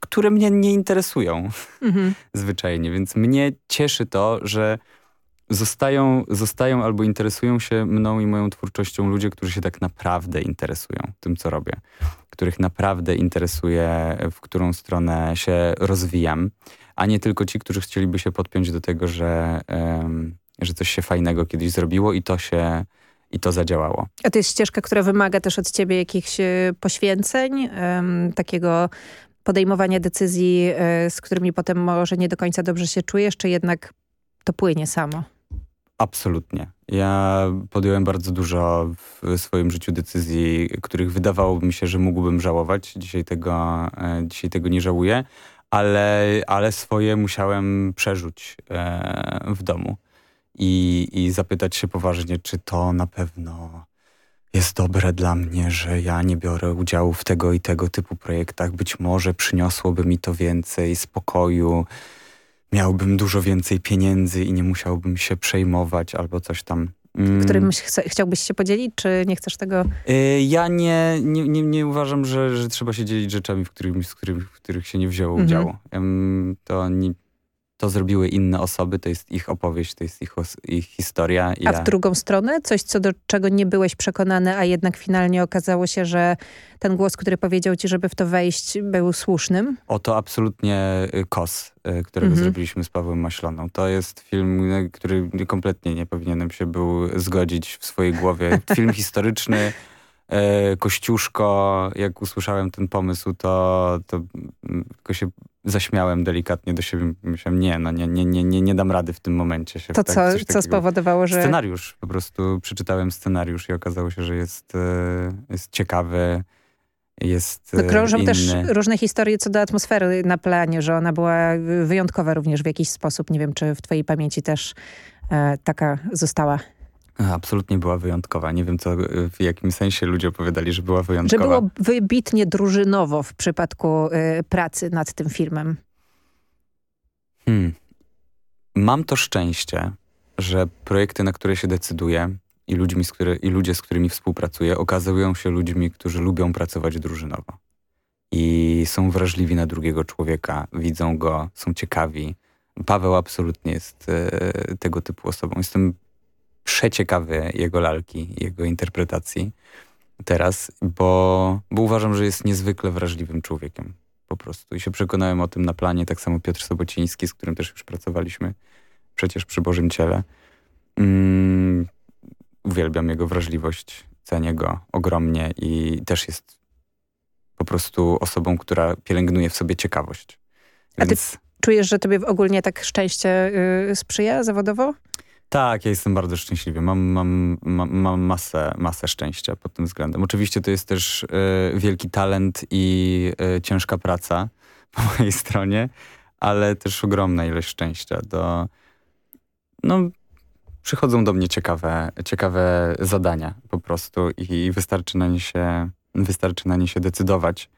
S19: które mnie nie interesują
S3: Mhm.
S19: zwyczajnie, więc mnie cieszy to, że zostają, zostają albo interesują się mną i moją twórczością ludzie, którzy się tak naprawdę interesują tym, co robię, których naprawdę interesuje, w którą stronę się rozwijam, a nie tylko ci, którzy chcieliby się podpiąć do tego, że, że coś się fajnego kiedyś zrobiło i to się i to zadziałało.
S3: A to jest ścieżka, która wymaga też od ciebie jakichś e, poświęceń, takiego podejmowania decyzji, e, z którymi potem może nie do końca dobrze się czujesz, czy jednak to płynie samo?
S19: Absolutnie. Ja podjąłem bardzo dużo w swoim życiu decyzji, których wydawałoby mi się, że mógłbym żałować. Dzisiaj tego, e, dzisiaj tego nie żałuję, ale, ale swoje musiałem przerzuć w domu i, i zapytać się poważnie, czy to na pewno jest dobre dla mnie, że ja nie biorę udziału w tego i tego typu projektach. Być może przyniosłoby mi to więcej spokoju, miałbym dużo więcej pieniędzy i nie musiałbym się przejmować albo coś tam. Mm.
S3: Którym chce, chciałbyś się podzielić, czy nie chcesz tego?
S19: Y, Ja nie, nie, nie, nie uważam, że, że trzeba się dzielić rzeczami, w których, w których, w których się nie wzięło
S3: Mhm.
S19: udziału. To, nie, to zrobiły inne osoby, to jest ich opowieść, to jest ich, ich historia.
S3: A
S19: ja-
S3: w drugą stronę? Coś, co do czego nie byłeś przekonany, a jednak finalnie okazało się, że ten głos, który powiedział ci, żeby w to wejść, był słusznym?
S19: O to absolutnie y, Kos, y, którego
S3: Mhm.
S19: zrobiliśmy z Pawłem Maśloną. To jest film, y, który kompletnie nie powinienem się był zgodzić w swojej głowie. Film historyczny, Kościuszko. Jak usłyszałem ten pomysł, to, to mm, tylko się zaśmiałem delikatnie do siebie. Myślałem, nie, no nie, nie, nie, nie, nie dam rady w tym momencie się
S3: To
S19: tak,
S3: co, co spowodowało, że...
S19: Scenariusz. Po prostu przeczytałem scenariusz i okazało się, że jest, e, jest ciekawy, jest
S3: No,
S19: e,
S3: krążą
S19: inny.
S3: też różne historie co do atmosfery na planie, że ona była wyjątkowa również w jakiś sposób. Nie wiem, czy w twojej pamięci też e, taka została.
S19: Absolutnie była wyjątkowa. Nie wiem, co, w jakim sensie ludzie opowiadali, że była
S3: Że
S19: wyjątkowa.
S3: było wybitnie drużynowo w przypadku e, pracy nad tym filmem.
S19: Hmm. Mam to szczęście, że projekty, na które się decyduję i, ludźmi, z które, i ludzie, z którymi współpracuję, okazują się ludźmi, którzy lubią pracować drużynowo. I są wrażliwi na drugiego człowieka, widzą go, są ciekawi. Paweł absolutnie jest e, tego typu osobą. Jestem przeciekawy jego lalki, jego interpretacji teraz, bo, bo uważam, że jest niezwykle wrażliwym człowiekiem. Po prostu. I się przekonałem o tym na planie, tak samo Piotr Sobociński, z którym też już pracowaliśmy przecież przy Bożym Ciele. Mm, uwielbiam jego wrażliwość, cenię go ogromnie i też jest po prostu osobą, która pielęgnuje w sobie ciekawość.
S3: A ty
S19: Więc
S3: czujesz, że tobie ogólnie tak szczęście y, sprzyja zawodowo?
S19: Tak, ja jestem bardzo szczęśliwy. Mam, mam, mam, mam masę, masę szczęścia pod tym względem. Oczywiście to jest też e, wielki talent i e, ciężka praca po mojej stronie, ale też ogromna ilość szczęścia. Do, no, przychodzą do mnie ciekawe, ciekawe zadania po prostu i wystarczy na nie się, wystarczy na nie się decydować.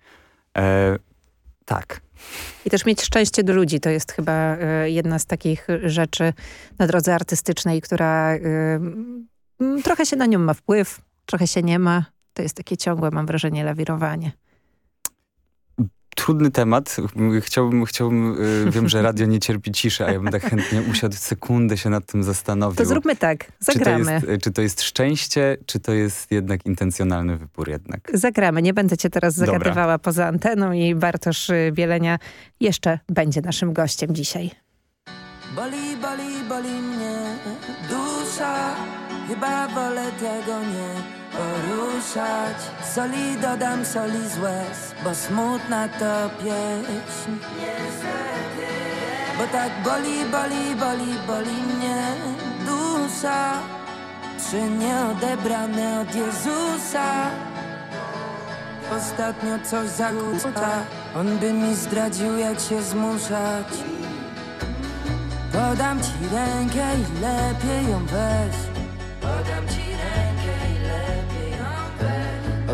S19: E, tak.
S3: I też mieć szczęście do ludzi to jest chyba y, jedna z takich rzeczy na drodze artystycznej, która mm, trochę się na nią ma wpływ, trochę się nie ma. To jest takie ciągłe, mam wrażenie, lawirowanie.
S19: Trudny temat. Chciałbym, chciałbym y, wiem, że radio nie cierpi ciszy, a ja bym tak chętnie usiadł sekundę się nad tym zastanowił.
S3: To zróbmy tak, zagramy.
S19: Czy to, jest, czy to jest szczęście, czy to jest jednak intencjonalny wybór jednak?
S3: Zagramy. Nie będę cię teraz
S19: Dobra.
S3: zagadywała poza anteną i Bartosz y, Bielenia jeszcze będzie naszym gościem dzisiaj.
S34: Boli, boli, boli mnie dusza Chyba wolę tego nie poruszać. Soli dodam soli z łez Bo smutna to pieśń. Bo tak boli, boli, boli, boli mnie dusza. Trzy nieodebrane od Jezusa. Ostatnio coś zakłóca. On by mi zdradził jak się zmuszać. Podam ci rękę i lepiej ją weź. Podam ci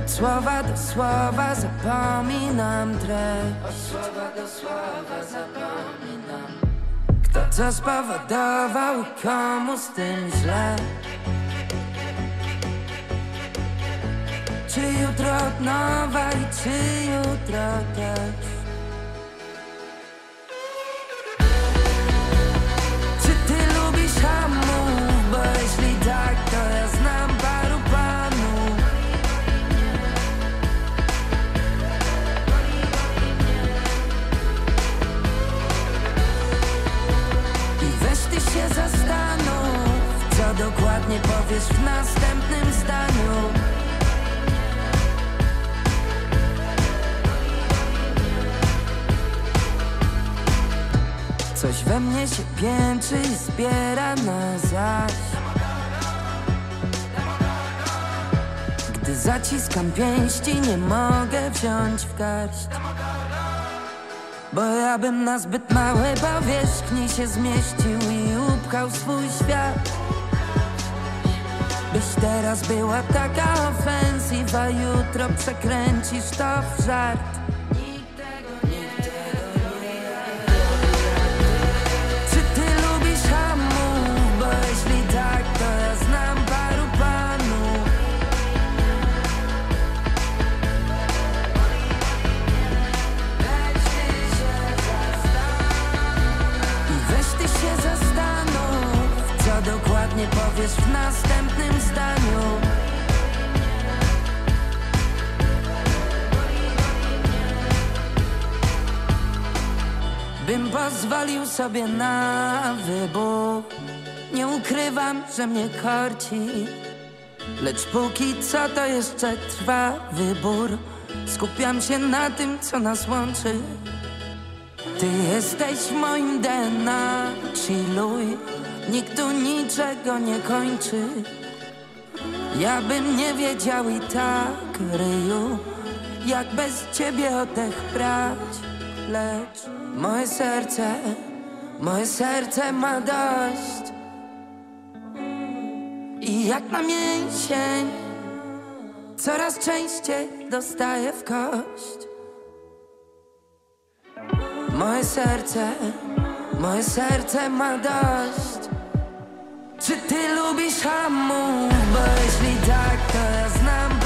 S34: Od słowa do słowa zapominam treść Od słowa do słowa zapominam. Kto co spowodował i komu z tym źle? Czy jutro od nowa i czy jutro też Dokładnie powiesz w następnym zdaniu. Coś we mnie się pięczy i zbiera na zaś. Gdy zaciskam pięści nie mogę wziąć w garść. Bo ja bym na zbyt małej powierzchni się zmieścił i upchał swój świat Byś teraz była taka ofensywa, jutro przekręcisz to w żart pozwolił sobie na wybuch Nie ukrywam, że mnie korci Lecz póki co to jeszcze trwa wybór. Skupiam się na tym, co nas łączy. Ty jesteś moim DNA Chilluj, nikt tu niczego nie kończy. Ja bym nie wiedział i tak, ryju Jak bez ciebie oddech brać moje serce, moje serce ma dość. I jak na mięsień Coraz częściej dostaję w kość. Moje serce, moje serce ma dość. Czy ty lubisz hamów? Bo jeśli tak, to ja znam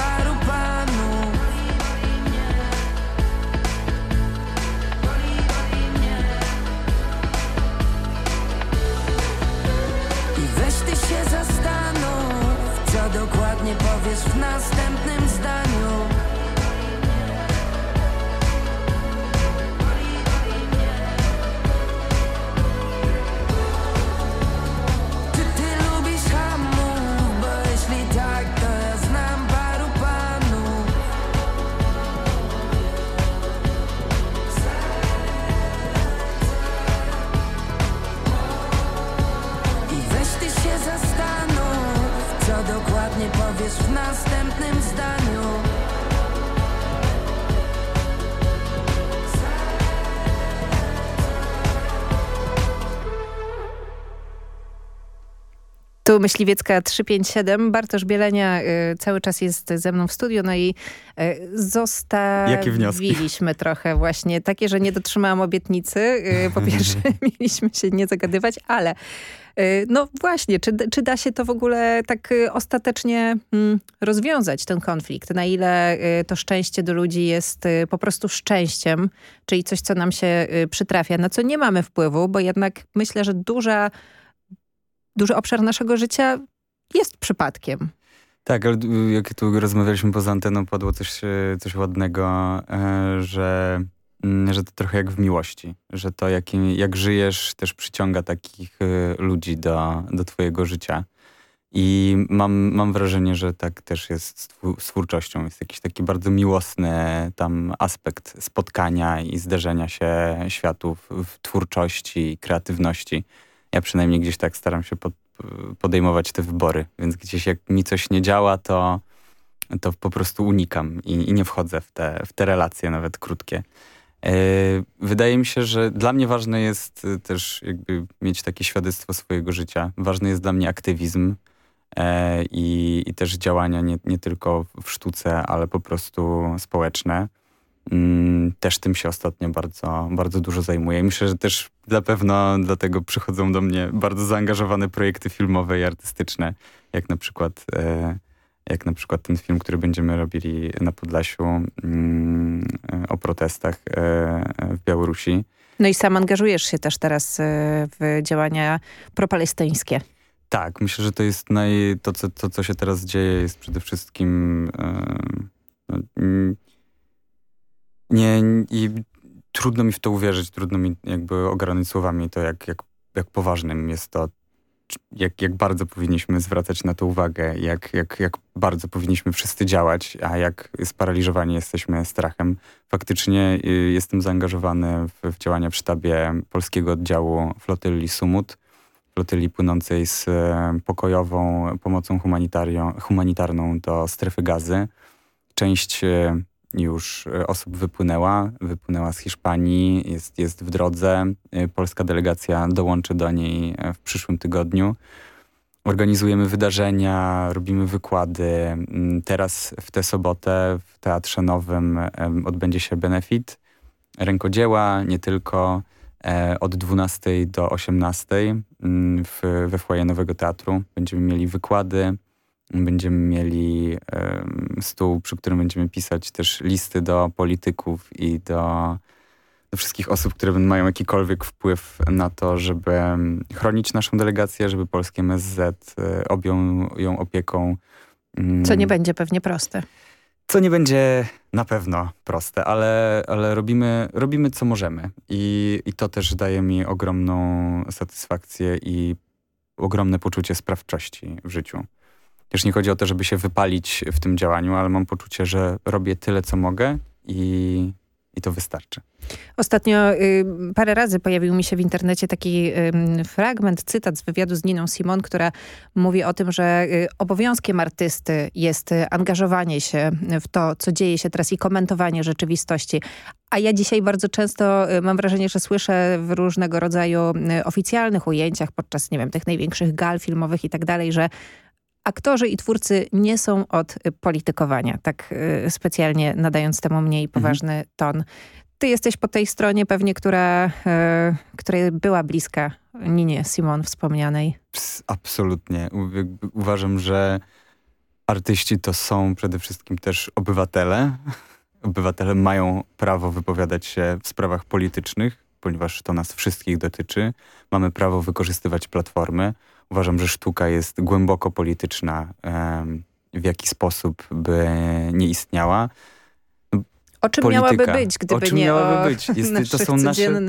S34: powiesz w następnym zdaniu. Czy ty lubisz hamów? Bo jeśli tak, to ja znam paru panów. I weź ty się zastanów, co dokładnie nie powiesz w następnym zdaniu.
S3: Tu Myśliwiecka 357. Bartosz Bielenia y, cały czas jest ze mną w studiu, no i y, zostawiliśmy trochę właśnie takie, że nie dotrzymałam obietnicy. Y, po pierwsze mieliśmy się nie zagadywać, ale no właśnie, czy, czy da się to w ogóle tak y, ostatecznie mm, rozwiązać, ten konflikt? Na ile y, to szczęście do ludzi jest y, po prostu szczęściem, czyli coś, co nam się y, przytrafia, na co nie mamy wpływu, bo jednak myślę, że duża duży obszar naszego życia jest przypadkiem.
S19: Tak, ale y, jak tu rozmawialiśmy poza anteną, padło coś, y, coś ładnego, e, że, że to trochę jak w miłości, że to jak, jak żyjesz też przyciąga takich y, ludzi do, do twojego życia. I mam, mam wrażenie, że tak też jest z twórczością. Jest jakiś taki bardzo miłosny tam aspekt spotkania i zderzenia się światów w twórczości, kreatywności. Ja przynajmniej gdzieś tak staram się pod, podejmować te wybory, więc gdzieś jak mi coś nie działa, to, to po prostu unikam i, i nie wchodzę w te, w te relacje, nawet krótkie. Yy, Wydaje mi się, że dla mnie ważne jest y, też jakby mieć takie świadectwo swojego życia. Ważny jest dla mnie aktywizm e, i, i też działania nie, nie tylko w sztuce, ale po prostu społeczne. Mm, Też tym się ostatnio bardzo, bardzo dużo zajmuję. Myślę, że też na pewno dlatego przychodzą do mnie bardzo zaangażowane projekty filmowe i artystyczne, jak na przykład, e, jak na przykład ten film, który będziemy robili na Podlasiu mm, e, protestach e, e, w Białorusi.
S3: No i sam angażujesz się też teraz y, w działania propalestyńskie.
S19: Tak, myślę, że to jest naj, to, co, to, co się teraz dzieje, jest przede wszystkim e, no, mm, nie, i trudno mi w to uwierzyć, trudno mi jakby ogarnąć słowami to, jak, jak, jak poważnym jest to, jak, jak bardzo powinniśmy zwracać na to uwagę, jak, jak, jak bardzo powinniśmy wszyscy działać, a jak sparaliżowani jesteśmy strachem. Faktycznie y, jestem zaangażowany w, w działania w sztabie polskiego oddziału flotyli Sumut, flotyli płynącej z e, pokojową pomocą humanitarną do strefy gazy. Część e, już e, osób wypłynęła, wypłynęła z Hiszpanii, jest, jest w drodze. E, Polska delegacja dołączy do niej e, w przyszłym tygodniu. Organizujemy wydarzenia, robimy wykłady. Mm, Teraz w tę sobotę w Teatrze Nowym odbędzie się benefit rękodzieła, nie tylko od 12 do 18 mm, w, we foyer Nowego Teatru. Będziemy mieli wykłady, będziemy mieli stół, przy którym będziemy pisać też listy do polityków i do, do wszystkich osób, które mają jakikolwiek wpływ na to, żeby chronić naszą delegację, żeby polskie MSZ e, objął ją opieką. Mm,
S3: Co nie będzie pewnie proste.
S19: co nie będzie na pewno proste, ale, ale robimy, robimy co możemy. I, I to też daje mi ogromną satysfakcję i ogromne poczucie sprawczości w życiu. Też nie chodzi o to, żeby się wypalić w tym działaniu, ale mam poczucie, że robię tyle, co mogę i, i to wystarczy.
S3: Ostatnio y, parę razy pojawił mi się w internecie taki ym, fragment, cytat z wywiadu z Niną Simon, która mówi o tym, że y, obowiązkiem artysty jest y, angażowanie się w to, co dzieje się teraz i komentowanie rzeczywistości. A ja dzisiaj bardzo często y, mam wrażenie, że słyszę w różnego rodzaju y, oficjalnych ujęciach podczas, nie wiem, tych największych gal filmowych i tak dalej, że aktorzy i twórcy nie są od y, politykowania, tak y, specjalnie nadając temu mniej poważny ton. Ty jesteś po tej stronie pewnie, która, y, która była bliska Ninie Simon wspomnianej.
S19: Ps, absolutnie. U, uważam, że artyści to są przede wszystkim też obywatele. Obywatele mają prawo wypowiadać się w sprawach politycznych, ponieważ to nas wszystkich dotyczy. Mamy prawo wykorzystywać platformy. Uważam, że sztuka jest głęboko polityczna. w jaki sposób by nie istniała.
S3: O czym
S19: Polityka.
S3: miałaby być, gdyby
S19: o czym
S3: nie
S19: miałaby
S3: o
S19: być? Jest, to są nasze,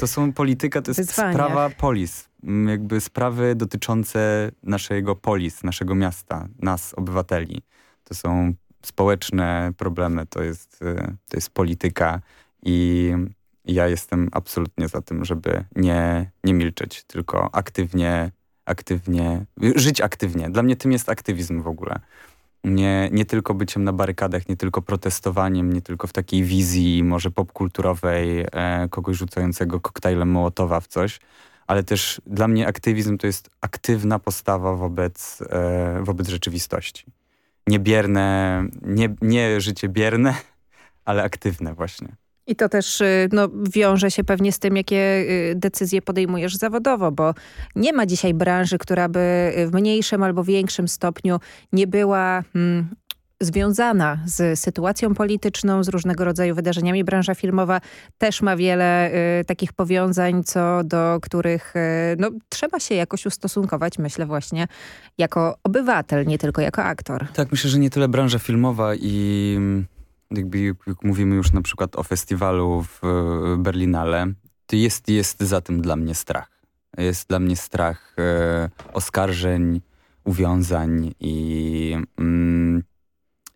S19: to są polityka, to jest
S3: wyzwaniach.
S19: sprawa polis. Mm, Jakby sprawy dotyczące naszego polis, naszego miasta, nas, obywateli. To są społeczne problemy, to jest, y, to jest polityka i ja jestem absolutnie za tym, żeby nie, nie milczeć, tylko aktywnie, aktywnie, żyć aktywnie. Dla mnie tym jest aktywizm w ogóle. Nie, nie tylko byciem na barykadach, nie tylko protestowaniem, nie tylko w takiej wizji może popkulturowej e, kogoś rzucającego koktajlem Mołotowa w coś, ale też dla mnie aktywizm to jest aktywna postawa wobec, e, wobec rzeczywistości. Niebierne, nie, nie życie bierne, ale aktywne właśnie.
S3: I to też y, no, wiąże się pewnie z tym, jakie y, decyzje podejmujesz zawodowo, bo nie ma dzisiaj branży, która by w mniejszym albo większym stopniu nie była mm, związana z sytuacją polityczną, z różnego rodzaju wydarzeniami. Branża filmowa też ma wiele y, takich powiązań, co do których y, no, trzeba się jakoś ustosunkować, myślę właśnie, jako obywatel, nie tylko jako aktor.
S19: Tak, myślę, że nie tyle branża filmowa i mm, jakby jak mówimy już na przykład o festiwalu w Berlinale, to jest, jest za tym dla mnie strach. Jest dla mnie strach e, oskarżeń, uwiązań i mm,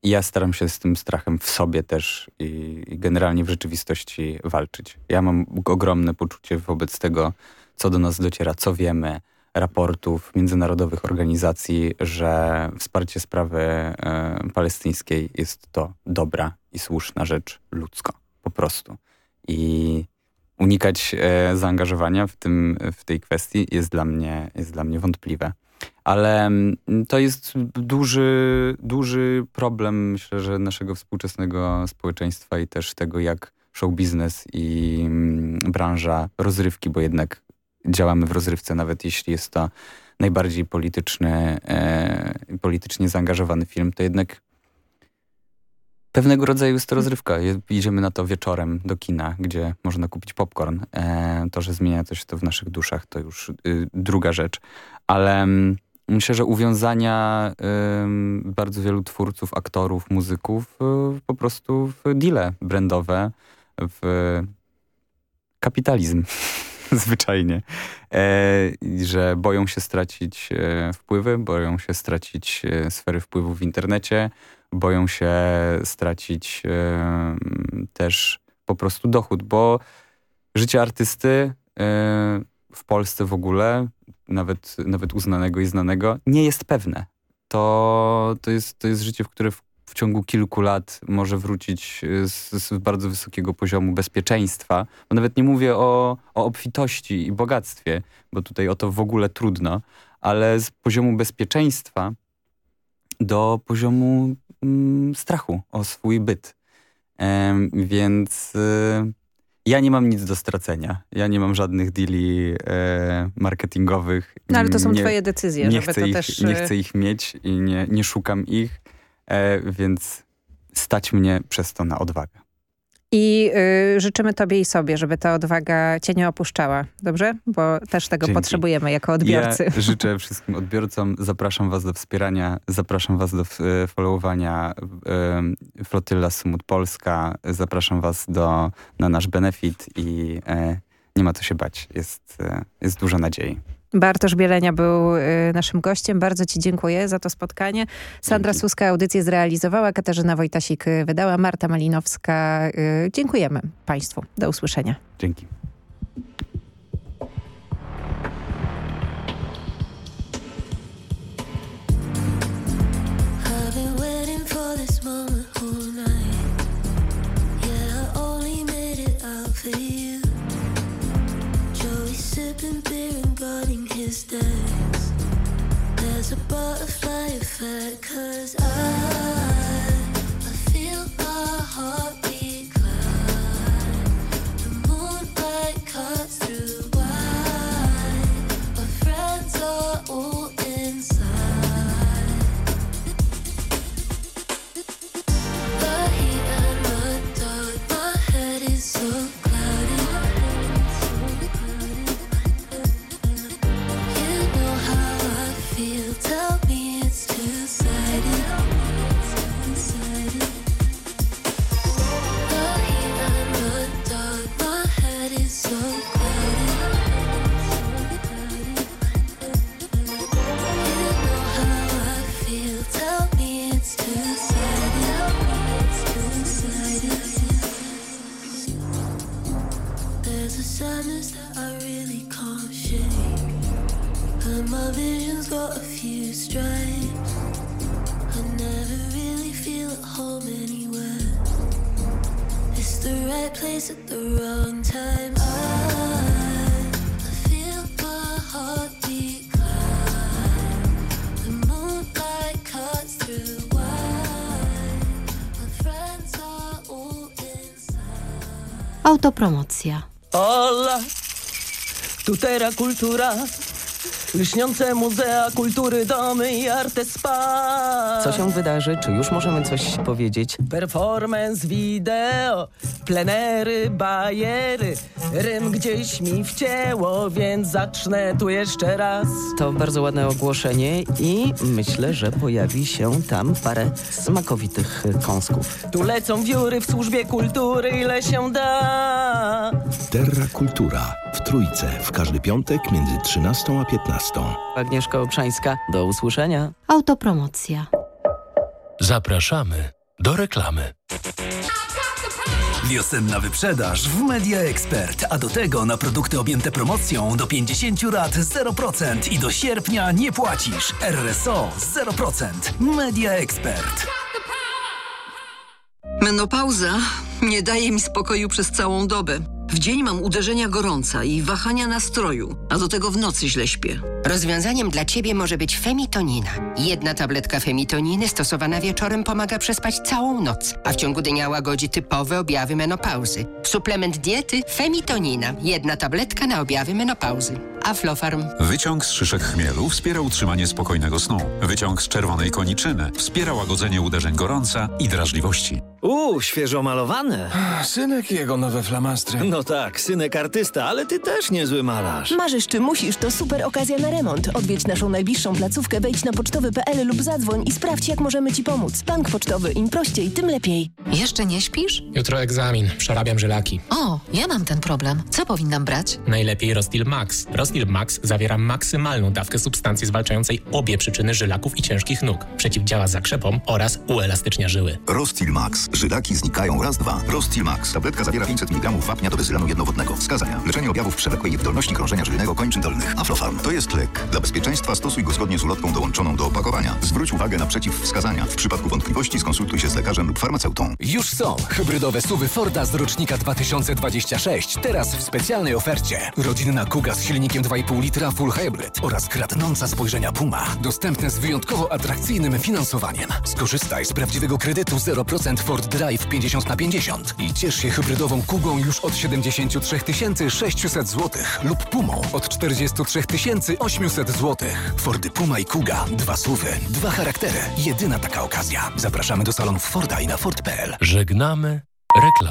S19: ja staram się z tym strachem w sobie też i, i generalnie w rzeczywistości walczyć. Ja mam ogromne poczucie wobec tego, co do nas dociera, co wiemy, raportów międzynarodowych organizacji, że wsparcie sprawy e, palestyńskiej jest to dobra i słuszna rzecz ludzko. Po prostu. I unikać e, zaangażowania w, tym, w tej kwestii jest dla mnie, jest dla mnie wątpliwe. Ale mm, to jest duży, duży problem, myślę, że naszego współczesnego społeczeństwa i też tego, jak show biznes i mm, branża rozrywki, bo jednak działamy w rozrywce, nawet jeśli jest to najbardziej polityczny, e, politycznie zaangażowany film, to jednak pewnego rodzaju jest to rozrywka. Idziemy na to wieczorem do kina, gdzie można kupić popcorn. E, to, że zmienia coś to w naszych duszach, to już y, druga rzecz. Ale mm, myślę, że uwiązania ym, bardzo wielu twórców, aktorów, muzyków y, po prostu w deale brandowe, w kapitalizm zwyczajnie. E, że boją się stracić e, wpływy, boją się stracić e, sfery wpływu w internecie, boją się stracić e, też po prostu dochód, bo życie artysty e, w Polsce w ogóle, nawet, nawet uznanego i znanego, nie jest pewne. To, to, jest, to jest życie, w które w, w ciągu kilku lat może wrócić z, z bardzo wysokiego poziomu bezpieczeństwa. Bo nawet nie mówię o, o obfitości i bogactwie, bo tutaj o to w ogóle trudno, ale z poziomu bezpieczeństwa do poziomu mm, strachu o swój byt. Więc y, ja nie mam nic do stracenia. Ja nie mam żadnych deali e, marketingowych.
S3: No ale to są
S19: nie,
S3: twoje decyzje,
S19: Nie
S3: żeby
S19: chcę,
S3: to
S19: ich,
S3: też,
S19: nie
S3: e,
S19: chcę ich mieć i nie, nie szukam ich, więc stać mnie przez to na odwagę.
S3: I y, życzymy tobie i sobie, żeby ta odwaga cię nie opuszczała. Dobrze? Bo też tego
S19: Dzięki.
S3: potrzebujemy jako odbiorcy.
S19: Ja życzę wszystkim odbiorcom, zapraszam was do wspierania, zapraszam was do e, followowania e, Flotylla Sumut Polska, zapraszam was do, na nasz benefit i e, nie ma co się bać, jest, e, jest dużo nadziei.
S3: Bartosz Bielenia był y, naszym gościem. Bardzo ci dziękuję za to spotkanie. Sandra Suska audycję zrealizowała, Katarzyna Wojtasik wydała, Marta Malinowska. y, Dziękujemy Państwu. Do usłyszenia.
S19: Dzięki.
S20: And his desk. There's a butterfly effect, cause I, I feel my heartbeat
S35: Autopromocja.
S32: Ola, tutera kultura, lśniące muzea kultury, domy i arte spa.
S36: Co się wydarzy? Czy już możemy coś powiedzieć?
S32: Performance wideo, plenery, bajery, rym gdzieś mi wcięło, więc zacznę tu jeszcze raz.
S36: To bardzo ładne ogłoszenie i myślę, że pojawi się tam parę smakowitych kąsków.
S32: Tu lecą wióry w służbie kultury, ile się da.
S1: Terra Kultura w Trójce w każdy piątek między 13 a 15.
S36: Agnieszka Obszańska, do usłyszenia.
S35: Autopromocja.
S24: Zapraszamy do reklamy.
S37: Wiosenna wyprzedaż w Media Expert, a do tego na produkty objęte promocją do 50 lat 0% i do sierpnia nie płacisz. RSO 0%. Media Expert.
S38: Menopauza nie daje mi spokoju przez całą dobę. W dzień mam uderzenia gorąca i wahania nastroju, a do tego w nocy źle śpię.
S39: Rozwiązaniem dla Ciebie może być femitonina. Jedna tabletka femitoniny stosowana wieczorem pomaga przespać całą noc, a w ciągu dnia łagodzi typowe objawy menopauzy. Suplement diety femitonina. Jedna tabletka na objawy menopauzy. Aflofarm.
S40: Wyciąg z szyszek chmielu wspiera utrzymanie spokojnego snu. Wyciąg z czerwonej koniczyny wspiera łagodzenie uderzeń gorąca i drażliwości.
S41: Uuu, świeżo malowane.
S42: Synek i jego nowe flamastry.
S41: No tak, synek artysta, ale ty też niezły malarz.
S28: Marzysz czy musisz, to super okazja na remont. Odwiedź naszą najbliższą placówkę, wejdź na pocztowy.pl lub zadzwoń i sprawdź, jak możemy Ci pomóc. Bank pocztowy, im prościej, tym lepiej.
S43: Jeszcze nie śpisz?
S44: Jutro egzamin, przerabiam żylaki.
S43: O, ja mam ten problem. Co powinnam brać?
S44: Najlepiej Rostil Max. Rostil Max zawiera maksymalną dawkę substancji zwalczającej obie przyczyny żylaków i ciężkich nóg. Przeciwdziała zakrzepom oraz uelastycznia żyły.
S45: Rostil Max. Żylaki znikają raz, dwa. Rostil Max. Tabletka zawiera 500 mg wapnia do bezylanu jednowodnego. Wskazania. Leczenie objawów przewlekłej niewydolności krążenia żylnego kończyn dolnych. Aflofarm. To jest lek. Dla bezpieczeństwa stosuj go zgodnie z ulotką dołączoną do opakowania. Zwróć uwagę na przeciwwskazania. W przypadku wątpliwości skonsultuj się z lekarzem lub farmaceutą.
S46: Już są hybrydowe suwy Forda z rocznika 2026. Teraz w specjalnej ofercie. Rodzinna Kuga z silnikiem 2,5 litra Full Hybrid oraz kradnąca spojrzenia Puma. Dostępne z wyjątkowo atrakcyjnym finansowaniem. Skorzystaj z prawdziwego kredytu 0% Ford Drive 50 na 50 i ciesz się hybrydową Kugą już od 73 600 zł lub Pumą od 43 800 zł. Fordy Puma i Kuga. Dwa suwy, dwa charaktery. Jedyna taka okazja. Zapraszamy do salonów Forda i na Ford.pl.
S44: Żegnamy reklamę.